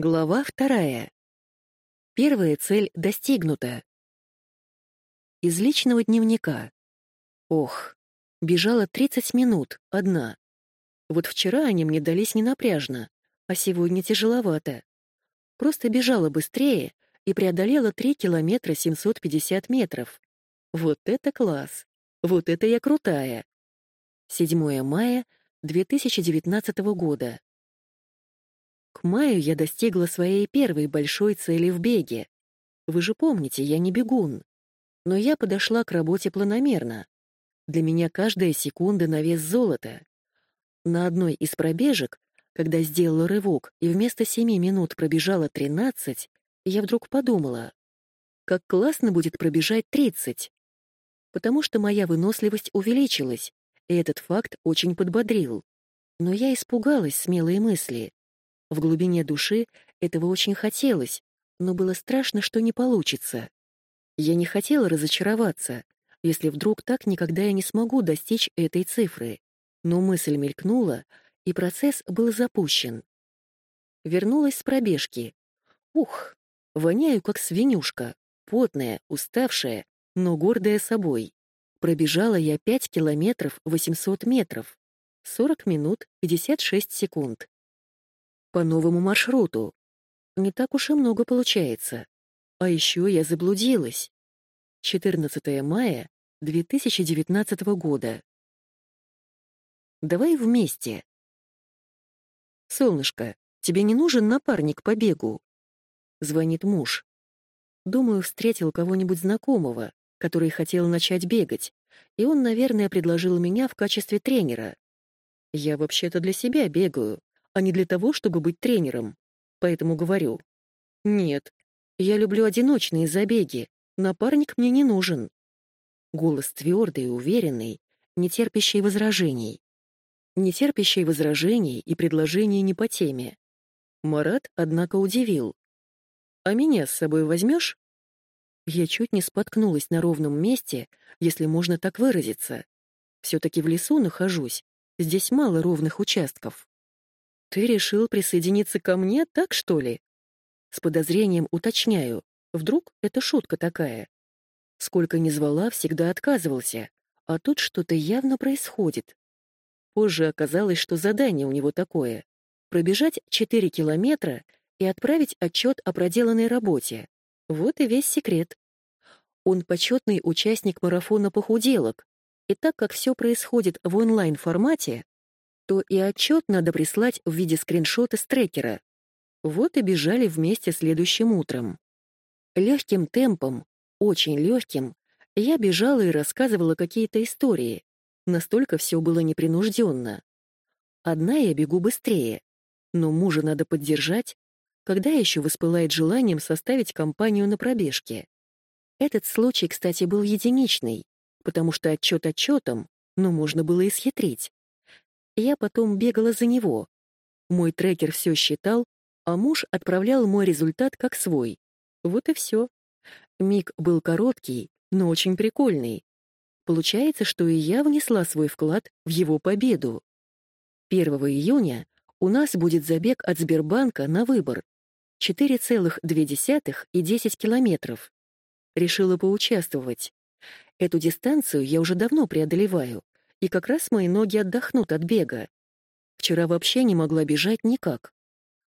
Глава вторая. Первая цель достигнута. Из личного дневника. Ох, бежала 30 минут, одна. Вот вчера они мне дались ненапряжно, а сегодня тяжеловато. Просто бежала быстрее и преодолела 3 километра 750 метров. Вот это класс! Вот это я крутая! 7 мая 2019 года. К маю я достигла своей первой большой цели в беге. Вы же помните, я не бегун. Но я подошла к работе планомерно. Для меня каждая секунда на вес золота. На одной из пробежек, когда сделала рывок и вместо семи минут пробежала 13, я вдруг подумала, как классно будет пробежать 30. Потому что моя выносливость увеличилась, и этот факт очень подбодрил. Но я испугалась смелой мысли. В глубине души этого очень хотелось, но было страшно, что не получится. Я не хотела разочароваться, если вдруг так никогда я не смогу достичь этой цифры. Но мысль мелькнула, и процесс был запущен. Вернулась с пробежки. Ух, воняю как свинюшка, потная, уставшая, но гордая собой. Пробежала я 5 километров 800 метров. 40 минут 56 секунд по новому маршруту. Не так уж и много получается. А еще я заблудилась. 14 мая 2019 года. Давай вместе. Солнышко, тебе не нужен напарник по бегу? Звонит муж. Думаю, встретил кого-нибудь знакомого, который хотел начать бегать, и он, наверное, предложил меня в качестве тренера. Я вообще-то для себя бегаю, а не для того, чтобы быть тренером. Поэтому говорю. Нет, я люблю одиночные забеги, напарник мне не нужен. Голос твердый и уверенный, не терпящий возражений. Не терпящий возражений и предложений не по теме. Марат, однако, удивил. «А меня с собой возьмешь?» Я чуть не споткнулась на ровном месте, если можно так выразиться. Все-таки в лесу нахожусь, здесь мало ровных участков. «Ты решил присоединиться ко мне, так что ли?» С подозрением уточняю. Вдруг это шутка такая? Сколько ни звала, всегда отказывался. А тут что-то явно происходит. Позже оказалось, что задание у него такое — пробежать 4 километра и отправить отчет о проделанной работе. Вот и весь секрет. Он почетный участник марафона похуделок, и так как все происходит в онлайн-формате, то и отчет надо прислать в виде скриншота с трекера. Вот и бежали вместе следующим утром. Легким темпом, очень легким, я бежала и рассказывала какие-то истории. Настолько все было непринужденно. Одна я бегу быстрее, но мужа надо поддержать, когда еще воспылает желанием составить компанию на пробежке. Этот случай, кстати, был единичный, потому что отчет отчетом, но можно было и схитрить. Я потом бегала за него. Мой трекер все считал, а муж отправлял мой результат как свой. Вот и все. Миг был короткий, но очень прикольный. Получается, что и я внесла свой вклад в его победу. 1 июня у нас будет забег от Сбербанка на выбор. 4,2 и 10 километров. Решила поучаствовать. Эту дистанцию я уже давно преодолеваю, и как раз мои ноги отдохнут от бега. Вчера вообще не могла бежать никак.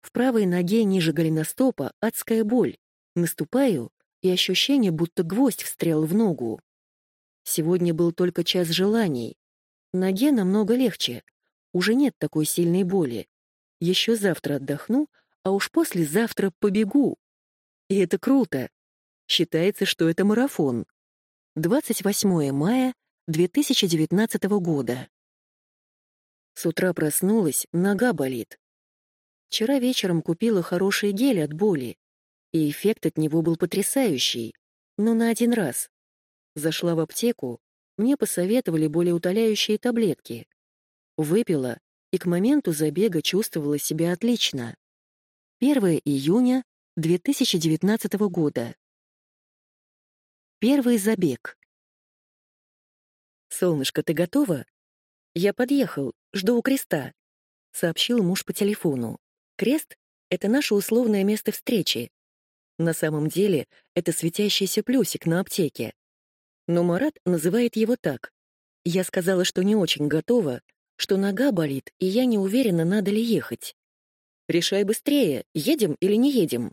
В правой ноге ниже голеностопа адская боль. Наступаю, и ощущение, будто гвоздь встрял в ногу. Сегодня был только час желаний. Ноге намного легче. Уже нет такой сильной боли. Еще завтра отдохну, а уж послезавтра побегу. И это круто. Считается, что это марафон. 28 мая 2019 года. С утра проснулась, нога болит. Вчера вечером купила хороший гель от боли, и эффект от него был потрясающий, но на один раз. Зашла в аптеку, мне посоветовали более утоляющие таблетки. Выпила, и к моменту забега чувствовала себя отлично. 1 июня 2019 года. Первый забег. «Солнышко, ты готова?» «Я подъехал, жду у креста», — сообщил муж по телефону. Крест — это наше условное место встречи. На самом деле это светящийся плюсик на аптеке. Но Марат называет его так. Я сказала, что не очень готова, что нога болит, и я не уверена, надо ли ехать. Решай быстрее, едем или не едем.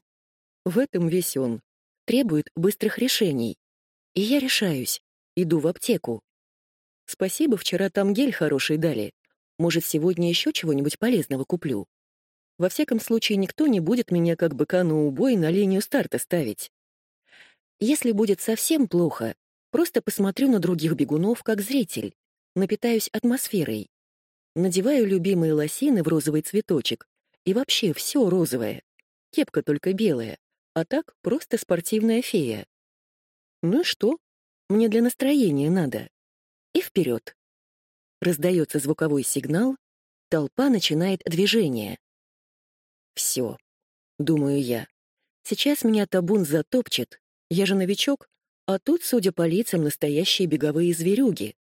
В этом весь он. Требует быстрых решений. И я решаюсь. Иду в аптеку. Спасибо, вчера там гель хороший дали. Может, сегодня еще чего-нибудь полезного куплю. Во всяком случае, никто не будет меня как быка на убой на линию старта ставить. Если будет совсем плохо, просто посмотрю на других бегунов как зритель, напитаюсь атмосферой. Надеваю любимые лосины в розовый цветочек и вообще все розовое. Кепка только белая, а так просто спортивная фея. Ну что? Мне для настроения надо. И вперед. Раздается звуковой сигнал, толпа начинает движение. Все, думаю я. Сейчас меня табун затопчет. Я же новичок, а тут, судя по лицам, настоящие беговые зверюги.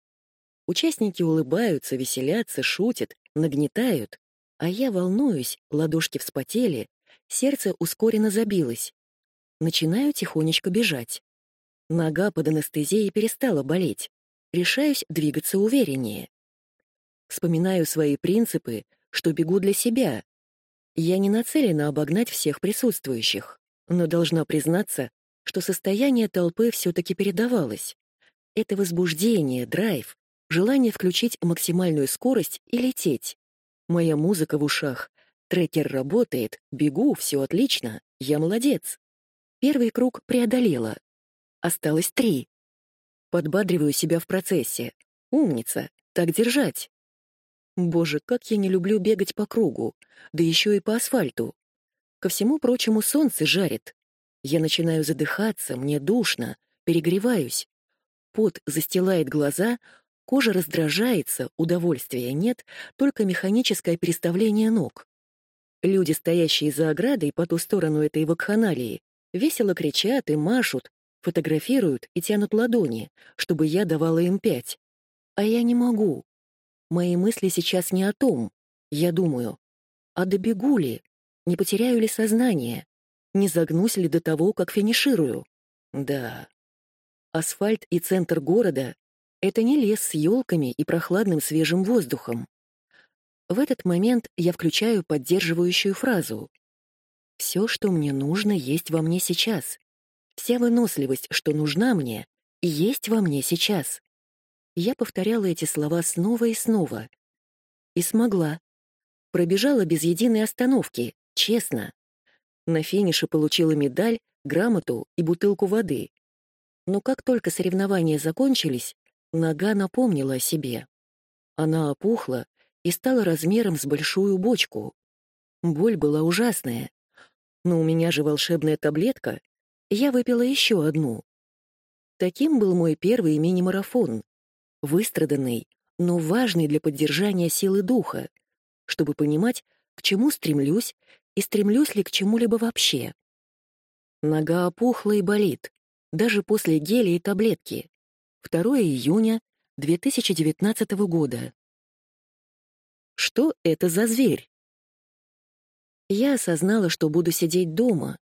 Участники улыбаются, веселятся, шутят, нагнетают, а я волнуюсь, ладошки вспотели, сердце ускоренно забилось. Начинаю тихонечко бежать. Нога под анестезией перестала болеть. Решаюсь двигаться увереннее. Вспоминаю свои принципы, что бегу для себя. Я не нацелена обогнать всех присутствующих, но должна признаться, что состояние толпы все-таки передавалось. Это возбуждение, драйв, желание включить максимальную скорость и лететь. Моя музыка в ушах. Трекер работает, бегу, все отлично, я молодец. Первый круг преодолела. Осталось три. Подбадриваю себя в процессе. Умница, так держать. Боже, как я не люблю бегать по кругу, да еще и по асфальту. Ко всему прочему солнце жарит. Я начинаю задыхаться, мне душно, перегреваюсь. Пот застилает глаза, кожа раздражается, удовольствия нет, только механическое переставление ног. Люди, стоящие за оградой по ту сторону этой вакханалии, весело кричат и машут, фотографируют и тянут ладони, чтобы я давала им пять. А я не могу. Мои мысли сейчас не о том. Я думаю, а добегу ли? Не потеряю ли сознание? Не загнусь ли до того, как финиширую? Да. Асфальт и центр города — это не лес с елками и прохладным свежим воздухом. В этот момент я включаю поддерживающую фразу. «Все, что мне нужно, есть во мне сейчас. Вся выносливость, что нужна мне, есть во мне сейчас». Я повторяла эти слова снова и снова. И смогла. Пробежала без единой остановки, честно. На финише получила медаль, грамоту и бутылку воды. Но как только соревнования закончились, нога напомнила о себе. Она опухла и стала размером с большую бочку. Боль была ужасная. Но у меня же волшебная таблетка. Я выпила еще одну. Таким был мой первый мини-марафон. Выстраданный, но важный для поддержания силы духа, чтобы понимать, к чему стремлюсь и стремлюсь ли к чему-либо вообще. Нога опухла и болит, даже после геля и таблетки. 2 июня 2019 года. Что это за зверь? Я осознала, что буду сидеть дома.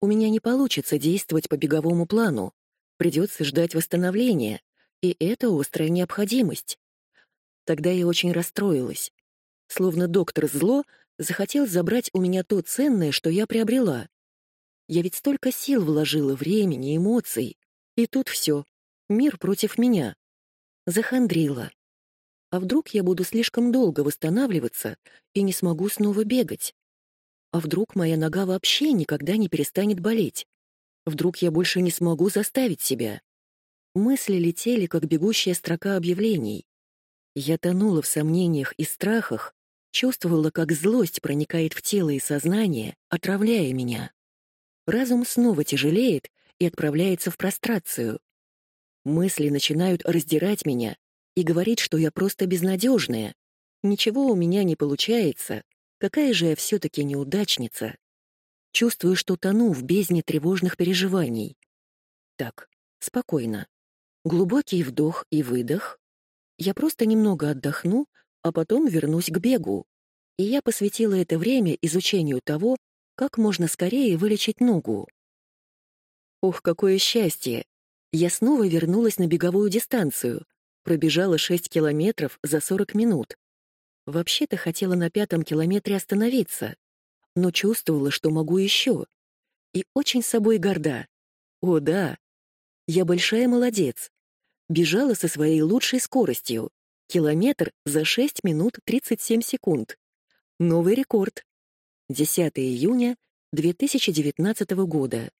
У меня не получится действовать по беговому плану. Придется ждать восстановления, и это острая необходимость. Тогда я очень расстроилась. Словно доктор зло захотел забрать у меня то ценное, что я приобрела. Я ведь столько сил вложила, времени, эмоций. И тут все. Мир против меня. Захандрила. А вдруг я буду слишком долго восстанавливаться и не смогу снова бегать? А вдруг моя нога вообще никогда не перестанет болеть? Вдруг я больше не смогу заставить себя? Мысли летели, как бегущая строка объявлений. Я тонула в сомнениях и страхах, Чувствовала, как злость проникает в тело и сознание, отравляя меня. Разум снова тяжелеет и отправляется в прострацию. Мысли начинают раздирать меня и говорить, что я просто безнадежная. Ничего у меня не получается. Какая же я все-таки неудачница. Чувствую, что тону в бездне тревожных переживаний. Так, спокойно. Глубокий вдох и выдох. Я просто немного отдохну, а потом вернусь к бегу. И я посвятила это время изучению того, как можно скорее вылечить ногу. Ох, какое счастье! Я снова вернулась на беговую дистанцию, пробежала 6 километров за 40 минут. Вообще-то хотела на пятом километре остановиться, но чувствовала, что могу еще. И очень собой горда. О, да, я большая молодец. Бежала со своей лучшей скоростью. Километр за 6 минут 37 секунд. Новый рекорд. 10 июня 2019 года.